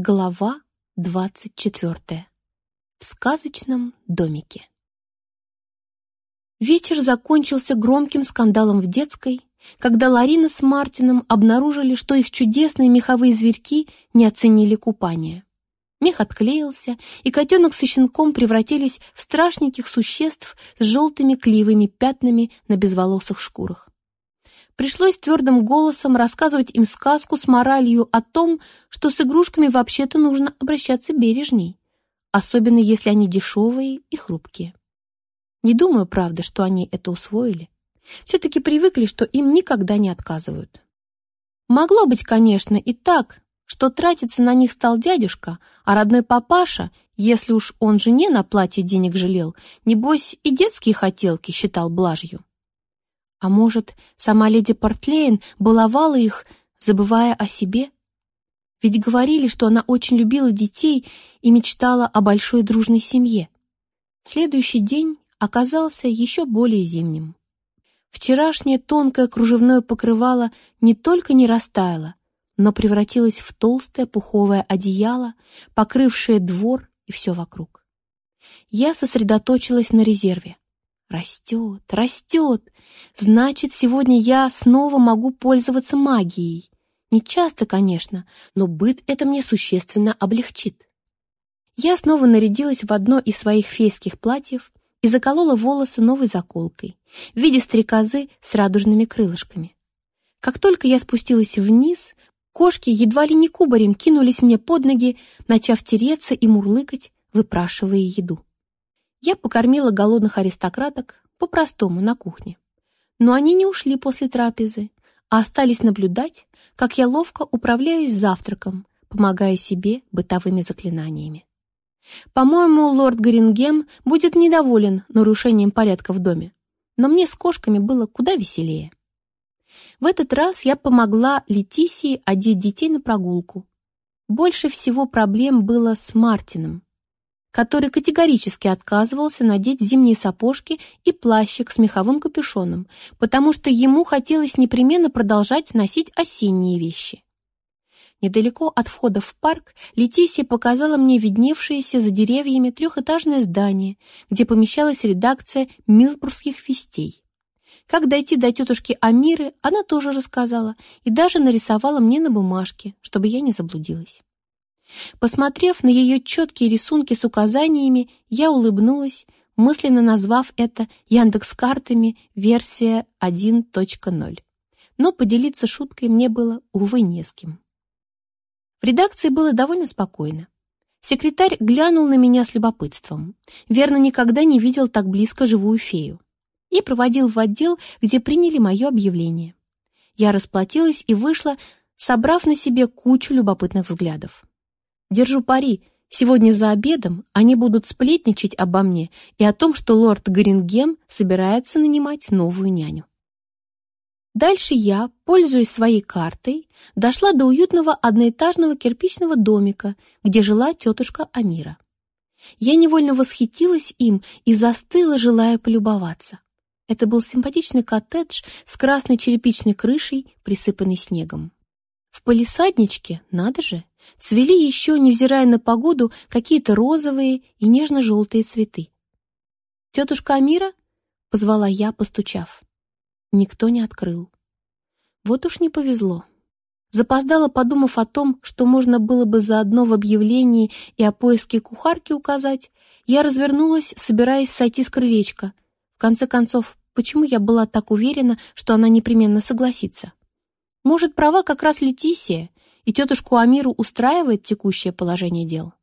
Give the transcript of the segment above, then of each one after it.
Глава двадцать четвертая. В сказочном домике. Вечер закончился громким скандалом в детской, когда Ларина с Мартином обнаружили, что их чудесные меховые зверьки не оценили купание. Мех отклеился, и котенок со щенком превратились в страшненьких существ с желтыми клеевыми пятнами на безволосых шкурах. Пришлось твердым голосом рассказывать им сказку с моралью о том, что с игрушками вообще-то нужно обращаться бережней, особенно если они дешевые и хрупкие. Не думаю, правда, что они это усвоили. Все-таки привыкли, что им никогда не отказывают. Могло быть, конечно, и так, что тратиться на них стал дядюшка, а родной папаша, если уж он жене на платье денег жалел, небось и детские хотелки считал блажью. А может, сама леди Портлейн баловала их, забывая о себе? Ведь говорили, что она очень любила детей и мечтала о большой дружной семье. Следующий день оказался еще более зимним. Вчерашнее тонкое кружевное покрывало не только не растаяло, но превратилось в толстое пуховое одеяло, покрывшее двор и все вокруг. Я сосредоточилась на резерве. Растет, растет. Значит, сегодня я снова могу пользоваться магией. Не часто, конечно, но быт это мне существенно облегчит. Я снова нарядилась в одно из своих фейских платьев и заколола волосы новой заколкой в виде стрекозы с радужными крылышками. Как только я спустилась вниз, кошки едва ли не кубарем кинулись мне под ноги, начав тереться и мурлыкать, выпрашивая еду. Я покормила голодных аристократок по-простому на кухне. Но они не ушли после трапезы, а остались наблюдать, как я ловко управляюсь завтраком, помогая себе бытовыми заклинаниями. По-моему, лорд Горингем будет недоволен нарушением порядка в доме, но мне с кошками было куда веселее. В этот раз я помогла Летисии одеть детей на прогулку. Больше всего проблем было с Мартином который категорически отказывался надеть зимние сапожки и плащик с меховым капюшоном, потому что ему хотелось непременно продолжать носить осенние вещи. Недалеко от входа в парк Летисия показала мне видневшееся за деревьями трехэтажное здание, где помещалась редакция Милбургских вестей. Как дойти до тетушки Амиры, она тоже рассказала и даже нарисовала мне на бумажке, чтобы я не заблудилась. Посмотрев на ее четкие рисунки с указаниями, я улыбнулась, мысленно назвав это Яндекс-картами версия 1.0. Но поделиться шуткой мне было, увы, не с кем. В редакции было довольно спокойно. Секретарь глянул на меня с любопытством. Верно, никогда не видел так близко живую фею. И проводил в отдел, где приняли мое объявление. Я расплатилась и вышла, собрав на себе кучу любопытных взглядов. Держу пари, сегодня за обедом они будут сплетничать обо мне и о том, что лорд Грингем собирается нанимать новую няню. Дальше я, пользуясь своей картой, дошла до уютного одноэтажного кирпичного домика, где жила тетушка Амира. Я невольно восхитилась им и застыла, желая полюбоваться. Это был симпатичный коттедж с красной черепичной крышей, присыпанной снегом. В палисадничке, надо же, цвели еще, невзирая на погоду, какие-то розовые и нежно-желтые цветы. «Тетушка Амира?» — позвала я, постучав. Никто не открыл. Вот уж не повезло. Запоздала, подумав о том, что можно было бы заодно в объявлении и о поиске кухарки указать, я развернулась, собираясь сойти с крылечка. В конце концов, почему я была так уверена, что она непременно согласится? Может, права как раз Летисия, и тетушку Амиру устраивает текущее положение дел?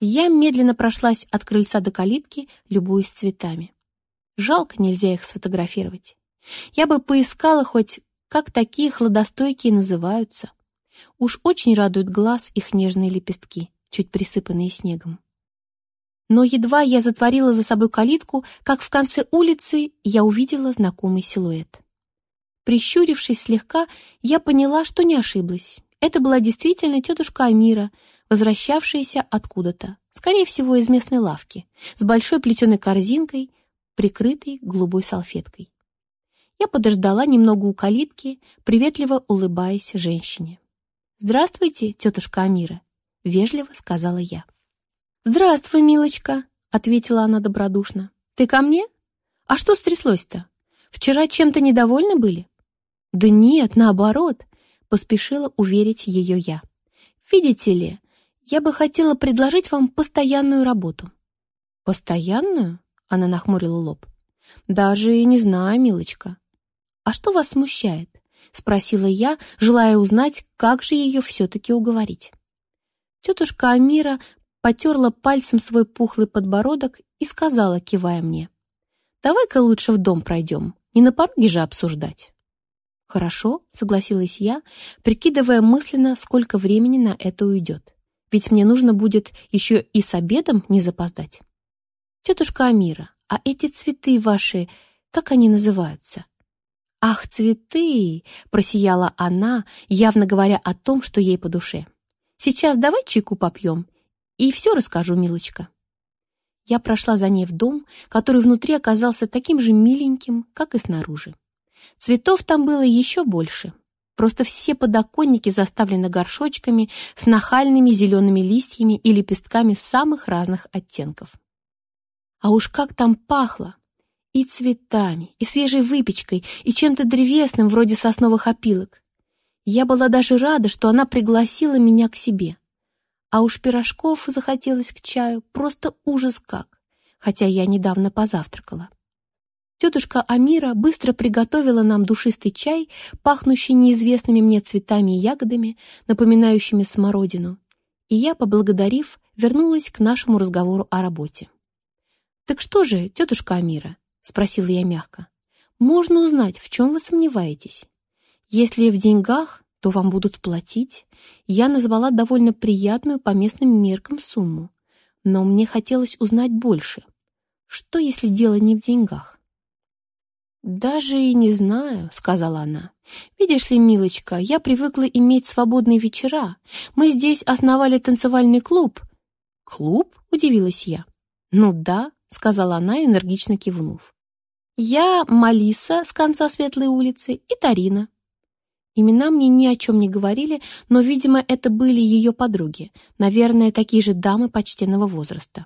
Я медленно прошлась от крыльца до калитки, любуясь цветами. Жалко, нельзя их сфотографировать. Я бы поискала хоть, как такие хладостойкие называются. Уж очень радуют глаз их нежные лепестки, чуть присыпанные снегом. Но едва я затворила за собой калитку, как в конце улицы я увидела знакомый силуэт. Прищурившись слегка, я поняла, что не ошиблась. Это была действительно тетушка Амира, возвращавшаяся откуда-то, скорее всего, из местной лавки, с большой плетеной корзинкой, прикрытой голубой салфеткой. Я подождала немного у калитки, приветливо улыбаясь женщине. «Здравствуйте, тетушка Амира. — вежливо сказала я. «Здравствуй, милочка», — ответила она добродушно. «Ты ко мне? А что стряслось-то? Вчера чем-то недовольны были?» «Да нет, наоборот», — поспешила уверить ее я. «Видите ли, я бы хотела предложить вам постоянную работу». «Постоянную?» — она нахмурила лоб. «Даже и не знаю, милочка». «А что вас смущает?» — спросила я, желая узнать, как же ее все-таки уговорить. Тетушка Амира потерла пальцем свой пухлый подбородок и сказала, кивая мне, «Давай-ка лучше в дом пройдем, не на пороге же обсуждать». «Хорошо», — согласилась я, прикидывая мысленно, сколько времени на это уйдет. Ведь мне нужно будет еще и с обедом не запоздать. «Тетушка Амира, а эти цветы ваши, как они называются?» «Ах, цветы!» — просияла она, явно говоря о том, что ей по душе. «Сейчас давай чайку попьем, и все расскажу, милочка». Я прошла за ней в дом, который внутри оказался таким же миленьким, как и снаружи. Цветов там было еще больше. Просто все подоконники заставлены горшочками с нахальными зелеными листьями и лепестками самых разных оттенков. А уж как там пахло! И цветами, и свежей выпечкой, и чем-то древесным, вроде сосновых опилок. Я была даже рада, что она пригласила меня к себе. А уж пирожков захотелось к чаю, просто ужас как, хотя я недавно позавтракала. Тетушка Амира быстро приготовила нам душистый чай, пахнущий неизвестными мне цветами и ягодами, напоминающими смородину, и я, поблагодарив, вернулась к нашему разговору о работе. «Так что же, тетушка Амира?» — спросила я мягко. «Можно узнать, в чем вы сомневаетесь? Если в деньгах, то вам будут платить. Я назвала довольно приятную по местным меркам сумму, но мне хотелось узнать больше. Что, если дело не в деньгах?» «Даже и не знаю», — сказала она. «Видишь ли, милочка, я привыкла иметь свободные вечера. Мы здесь основали танцевальный клуб». «Клуб?» — удивилась я. «Ну да», — сказала она, энергично кивнув. «Я Малиса с конца Светлой улицы и Тарина». Имена мне ни о чем не говорили, но, видимо, это были ее подруги, наверное, такие же дамы почтенного возраста.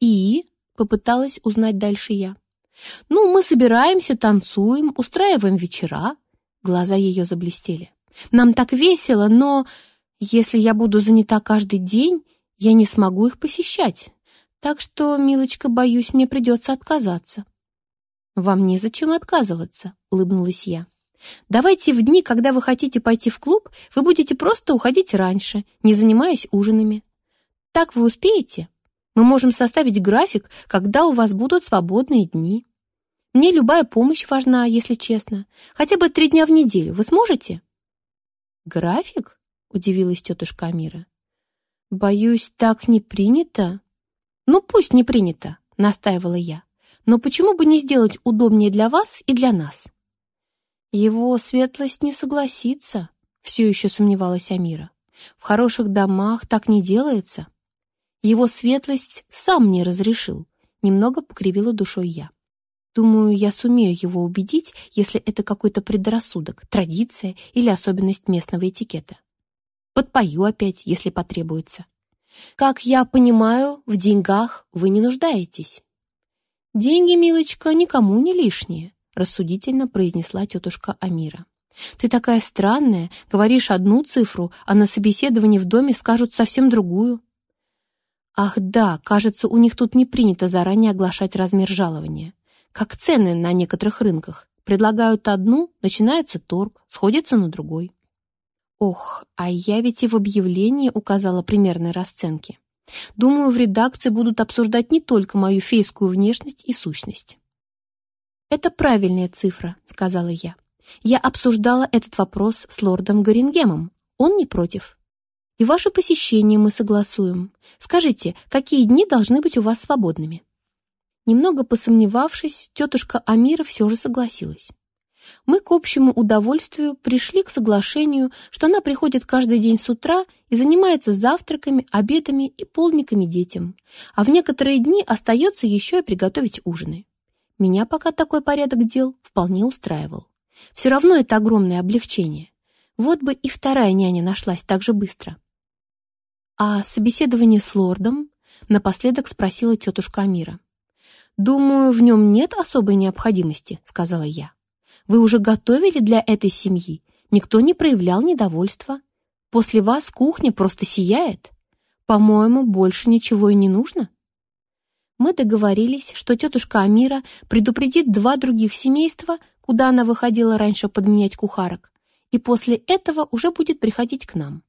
«И?» — попыталась узнать дальше я. «Ну, мы собираемся, танцуем, устраиваем вечера». Глаза ее заблестели. «Нам так весело, но если я буду занята каждый день, я не смогу их посещать. Так что, милочка, боюсь, мне придется отказаться». «Вам незачем отказываться», — улыбнулась я. «Давайте в дни, когда вы хотите пойти в клуб, вы будете просто уходить раньше, не занимаясь ужинами. Так вы успеете? Мы можем составить график, когда у вас будут свободные дни». Мне любая помощь важна, если честно. Хотя бы три дня в неделю. Вы сможете?» «График?» — удивилась тетушка Амира. «Боюсь, так не принято». «Ну, пусть не принято», — настаивала я. «Но почему бы не сделать удобнее для вас и для нас?» «Его светлость не согласится», — все еще сомневалась Амира. «В хороших домах так не делается». «Его светлость сам не разрешил», — немного покривила душой я. Думаю, я сумею его убедить, если это какой-то предрассудок, традиция или особенность местного этикета. Подпою опять, если потребуется. Как я понимаю, в деньгах вы не нуждаетесь. Деньги, милочка, никому не лишние, рассудительно произнесла тетушка Амира. Ты такая странная, говоришь одну цифру, а на собеседовании в доме скажут совсем другую. Ах да, кажется, у них тут не принято заранее оглашать размер жалования как цены на некоторых рынках. Предлагают одну, начинается торг, сходится на другой. Ох, а я ведь и в объявлении указала примерные расценки. Думаю, в редакции будут обсуждать не только мою фейскую внешность и сущность. «Это правильная цифра», — сказала я. «Я обсуждала этот вопрос с лордом Горингемом. Он не против. И ваше посещение мы согласуем. Скажите, какие дни должны быть у вас свободными?» Немного посомневавшись, тетушка Амира все же согласилась. Мы к общему удовольствию пришли к соглашению, что она приходит каждый день с утра и занимается завтраками, обедами и полниками детям, а в некоторые дни остается еще и приготовить ужины. Меня пока такой порядок дел вполне устраивал. Все равно это огромное облегчение. Вот бы и вторая няня нашлась так же быстро. «А собеседование с лордом?» — напоследок спросила тетушка Амира. «Думаю, в нем нет особой необходимости», — сказала я. «Вы уже готовили для этой семьи. Никто не проявлял недовольства. После вас кухня просто сияет. По-моему, больше ничего и не нужно». Мы договорились, что тетушка Амира предупредит два других семейства, куда она выходила раньше подменять кухарок, и после этого уже будет приходить к нам.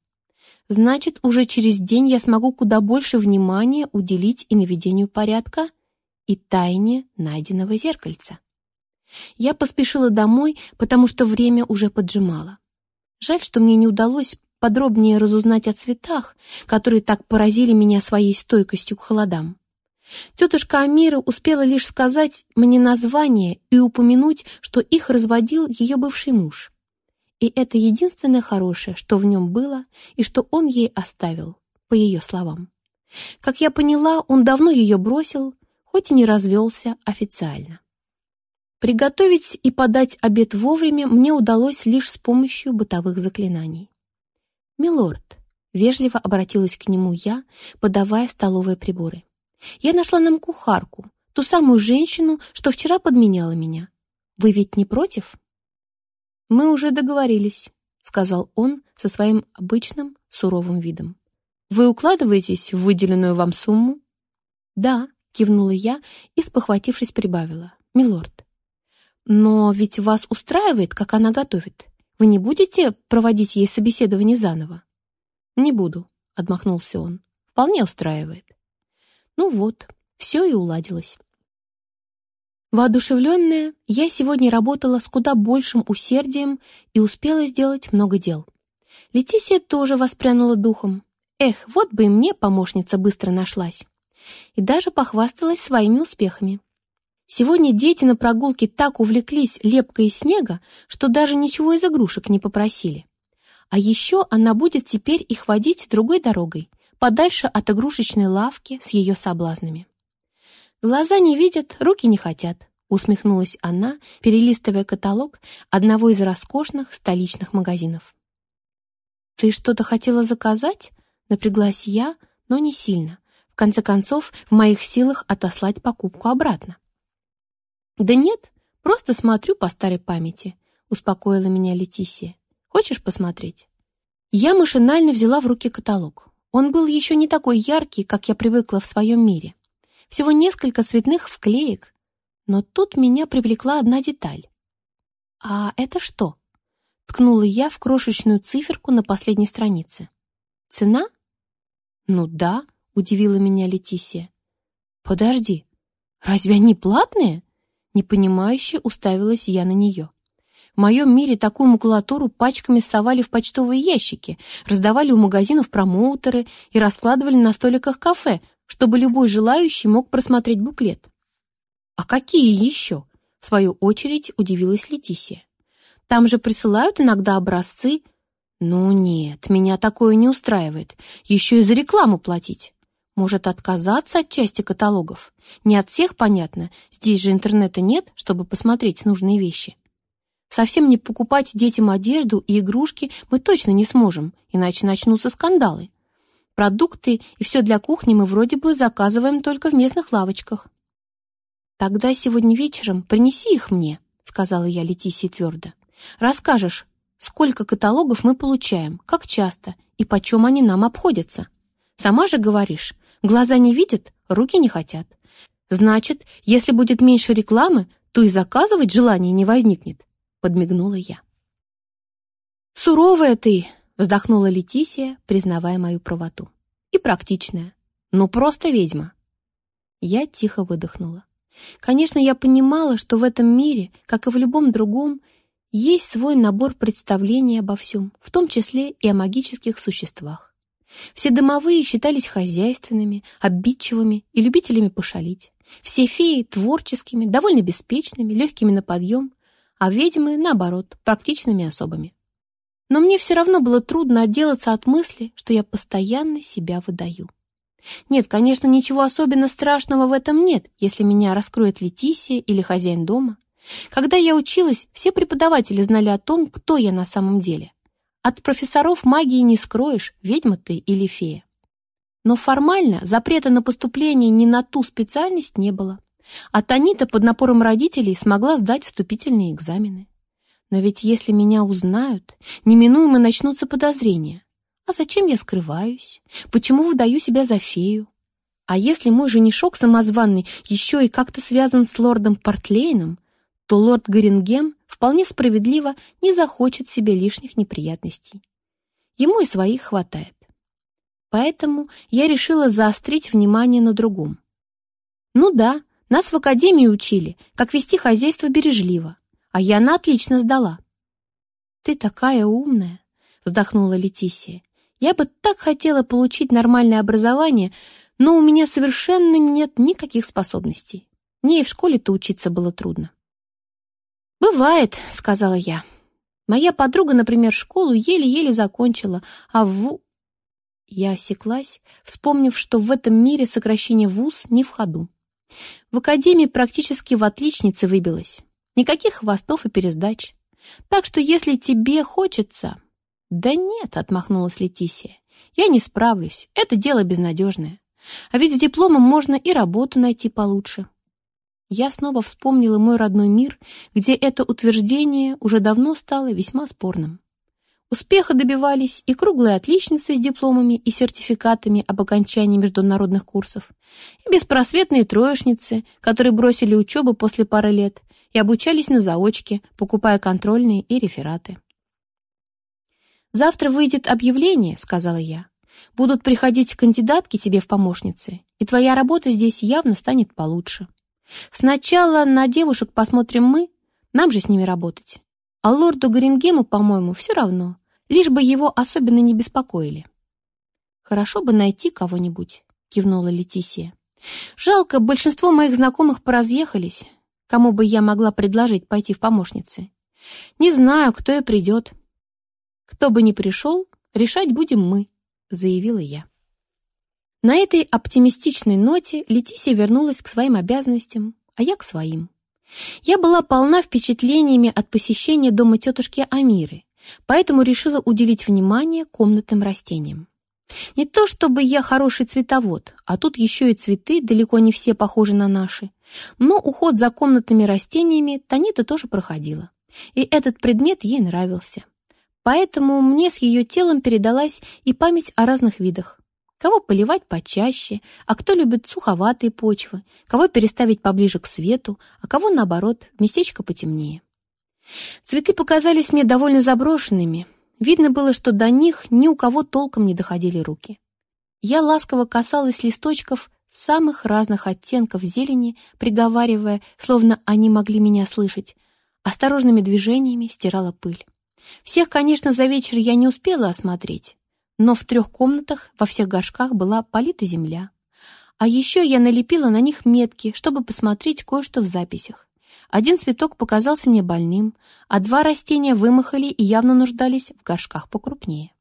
Значит, уже через день я смогу куда больше внимания уделить и наведению порядка, и тайне найденного зеркальца. Я поспешила домой, потому что время уже поджимало. Жаль, что мне не удалось подробнее разузнать о цветах, которые так поразили меня своей стойкостью к холодам. Тетушка Амира успела лишь сказать мне название и упомянуть, что их разводил ее бывший муж. И это единственное хорошее, что в нем было и что он ей оставил, по ее словам. Как я поняла, он давно ее бросил, хоть и не развелся официально. Приготовить и подать обед вовремя мне удалось лишь с помощью бытовых заклинаний. «Милорд», — вежливо обратилась к нему я, подавая столовые приборы. «Я нашла нам кухарку, ту самую женщину, что вчера подменяла меня. Вы ведь не против?» «Мы уже договорились», — сказал он со своим обычным суровым видом. «Вы укладываетесь в выделенную вам сумму?» «Да», — кивнула я и, спохватившись, прибавила. «Милорд, но ведь вас устраивает, как она готовит. Вы не будете проводить ей собеседование заново?» «Не буду», — отмахнулся он. «Вполне устраивает». Ну вот, все и уладилось. Воодушевленная, я сегодня работала с куда большим усердием и успела сделать много дел. Летисия тоже воспрянула духом. Эх, вот бы и мне помощница быстро нашлась. И даже похвасталась своими успехами. Сегодня дети на прогулке так увлеклись лепкой из снега, что даже ничего из игрушек не попросили. А еще она будет теперь их водить другой дорогой, подальше от игрушечной лавки с ее соблазнами. «Глаза не видят, руки не хотят», — усмехнулась она, перелистывая каталог одного из роскошных столичных магазинов. «Ты что-то хотела заказать?» — напряглась я, но не сильно. В конце концов, в моих силах отослать покупку обратно. «Да нет, просто смотрю по старой памяти», — успокоила меня Летисия. «Хочешь посмотреть?» Я машинально взяла в руки каталог. Он был еще не такой яркий, как я привыкла в своем мире. Всего несколько цветных вклеек. Но тут меня привлекла одна деталь. «А это что?» Ткнула я в крошечную циферку на последней странице. «Цена?» «Ну да», — удивила меня Летисия. «Подожди, разве они платные?» Непонимающе уставилась я на нее. В моем мире такую макулатуру пачками совали в почтовые ящики, раздавали у магазинов промоутеры и раскладывали на столиках кафе, чтобы любой желающий мог просмотреть буклет. «А какие еще?» — в свою очередь удивилась Летисия. «Там же присылают иногда образцы». «Ну нет, меня такое не устраивает. Еще и за рекламу платить. Может, отказаться от части каталогов? Не от всех, понятно. Здесь же интернета нет, чтобы посмотреть нужные вещи. Совсем не покупать детям одежду и игрушки мы точно не сможем, иначе начнутся скандалы. Продукты и все для кухни мы вроде бы заказываем только в местных лавочках. «Тогда сегодня вечером принеси их мне», — сказала я Летисии твердо. «Расскажешь, сколько каталогов мы получаем, как часто и почем они нам обходятся. Сама же говоришь, глаза не видят, руки не хотят. Значит, если будет меньше рекламы, то и заказывать желания не возникнет», — подмигнула я. «Суровая ты!» Вздохнула Летисия, признавая мою правоту. И практичная. Ну, просто ведьма. Я тихо выдохнула. Конечно, я понимала, что в этом мире, как и в любом другом, есть свой набор представлений обо всем, в том числе и о магических существах. Все домовые считались хозяйственными, обидчивыми и любителями пошалить. Все феи творческими, довольно беспечными, легкими на подъем, а ведьмы, наоборот, практичными особами. Но мне все равно было трудно отделаться от мысли, что я постоянно себя выдаю. Нет, конечно, ничего особенно страшного в этом нет, если меня раскроет Летисия или хозяин дома. Когда я училась, все преподаватели знали о том, кто я на самом деле. От профессоров магии не скроешь, ведьма ты или фея. Но формально запрета на поступление ни на ту специальность не было. А Танита под напором родителей смогла сдать вступительные экзамены. Но ведь если меня узнают, неминуемо начнутся подозрения. А зачем я скрываюсь? Почему выдаю себя за фею? А если мой женишок самозванный еще и как-то связан с лордом Портлейном, то лорд Горингем вполне справедливо не захочет себе лишних неприятностей. Ему и своих хватает. Поэтому я решила заострить внимание на другом. Ну да, нас в академии учили, как вести хозяйство бережливо, а я на отлично сдала. «Ты такая умная!» — вздохнула Летисия. «Я бы так хотела получить нормальное образование, но у меня совершенно нет никаких способностей. Мне и в школе-то учиться было трудно». «Бывает», — сказала я. «Моя подруга, например, школу еле-еле закончила, а в...» Я осеклась, вспомнив, что в этом мире сокращение «вуз» не в ходу. В академии практически в отличнице выбилась. Никаких хвостов и пересдач. Так что если тебе хочется... Да нет, отмахнулась Летисия. Я не справлюсь. Это дело безнадежное. А ведь с дипломом можно и работу найти получше. Я снова вспомнила мой родной мир, где это утверждение уже давно стало весьма спорным. Успеха добивались и круглые отличницы с дипломами и сертификатами об окончании международных курсов, и беспросветные троечницы, которые бросили учебу после пары лет и обучались на заочке, покупая контрольные и рефераты. «Завтра выйдет объявление», — сказала я. «Будут приходить кандидатки тебе в помощницы, и твоя работа здесь явно станет получше. Сначала на девушек посмотрим мы, нам же с ними работать. А лорду Горингему, по-моему, все равно лишь бы его особенно не беспокоили. «Хорошо бы найти кого-нибудь», — кивнула Летисия. «Жалко, большинство моих знакомых поразъехались. Кому бы я могла предложить пойти в помощницы? Не знаю, кто и придет». «Кто бы ни пришел, решать будем мы», — заявила я. На этой оптимистичной ноте Летисия вернулась к своим обязанностям, а я к своим. Я была полна впечатлениями от посещения дома тетушки Амиры, поэтому решила уделить внимание комнатным растениям. Не то чтобы я хороший цветовод, а тут еще и цветы далеко не все похожи на наши, но уход за комнатными растениями Танита тоже проходила, и этот предмет ей нравился. Поэтому мне с ее телом передалась и память о разных видах. Кого поливать почаще, а кто любит суховатые почвы, кого переставить поближе к свету, а кого, наоборот, в местечко потемнее. Цветы показались мне довольно заброшенными. Видно было, что до них ни у кого толком не доходили руки. Я ласково касалась листочков самых разных оттенков зелени, приговаривая, словно они могли меня слышать. Осторожными движениями стирала пыль. Всех, конечно, за вечер я не успела осмотреть, но в трех комнатах во всех горшках была полита земля. А еще я налепила на них метки, чтобы посмотреть кое-что в записях. Один цветок показался мне больным, а два растения вымахали и явно нуждались в горшках покрупнее.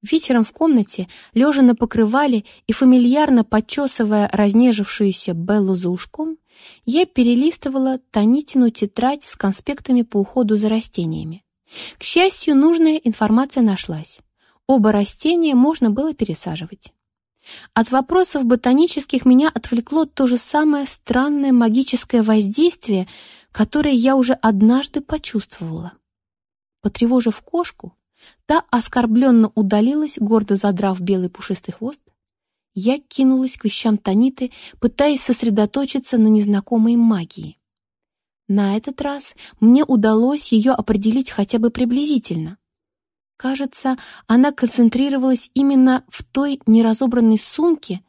Вечером в комнате, лежа на покрывале и фамильярно подчесывая разнежившуюся Беллу за ушком, я перелистывала Танитину тетрадь с конспектами по уходу за растениями. К счастью, нужная информация нашлась. Оба растения можно было пересаживать. От вопросов ботанических меня отвлекло то же самое странное магическое воздействие, которое я уже однажды почувствовала. Потревожив кошку, та оскорбленно удалилась, гордо задрав белый пушистый хвост. Я кинулась к вещам Таниты, пытаясь сосредоточиться на незнакомой магии. На этот раз мне удалось ее определить хотя бы приблизительно. Кажется, она концентрировалась именно в той неразобранной сумке,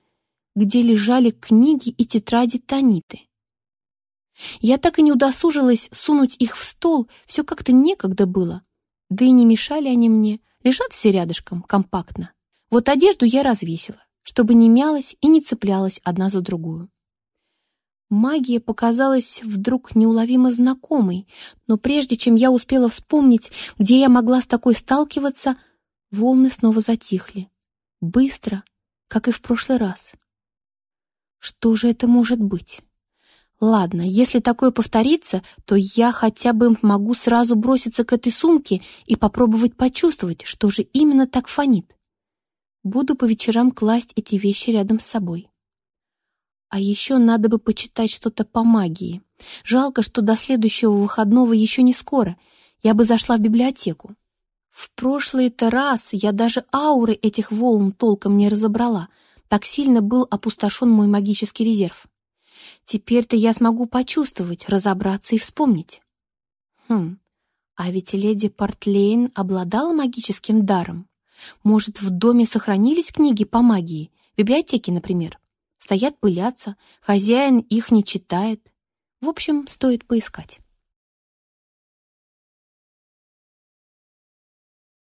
где лежали книги и тетради Таниты. Я так и не удосужилась сунуть их в стол, все как-то некогда было. Да и не мешали они мне, лежат все рядышком, компактно. Вот одежду я развесила, чтобы не мялась и не цеплялась одна за другую. Магия показалась вдруг неуловимо знакомой, но прежде чем я успела вспомнить, где я могла с такой сталкиваться, волны снова затихли. Быстро, как и в прошлый раз. Что же это может быть? Ладно, если такое повторится, то я хотя бы могу сразу броситься к этой сумке и попробовать почувствовать, что же именно так фонит. Буду по вечерам класть эти вещи рядом с собой. А еще надо бы почитать что-то по магии. Жалко, что до следующего выходного еще не скоро. Я бы зашла в библиотеку. В прошлый-то раз я даже ауры этих волн толком не разобрала. Так сильно был опустошен мой магический резерв. Теперь-то я смогу почувствовать, разобраться и вспомнить. Хм, а ведь леди Портлейн обладала магическим даром. Может, в доме сохранились книги по магии, библиотеки, например. Стоят пылятся, хозяин их не читает. В общем, стоит поискать.